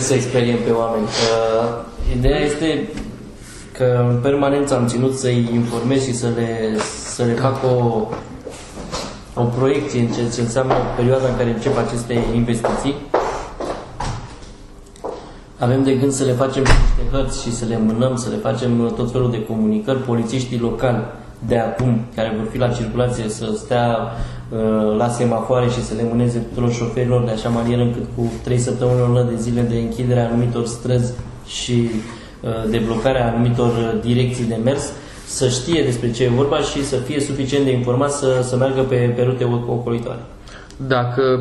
să experiem pe oameni. Uh, ideea este că în permanență am ținut să-i informez și să le, să le fac o, o proiecție în ce, ce înseamnă perioada în care încep aceste investiții. Avem de gând să le facem niște hărți și să le mânăm, să le facem tot felul de comunicări. Polițiștii locali de acum, care vor fi la circulație, să stea uh, la semafoare și să le mâneze tuturor șoferilor de așa manieră încât cu 3 săptămâni o lună de zile de închidere a anumitor străzi și uh, de blocare a anumitor uh, direcții de mers, să știe despre ce e vorba și să fie suficient de informat să, să meargă pe, pe rute ocolitoare. Dacă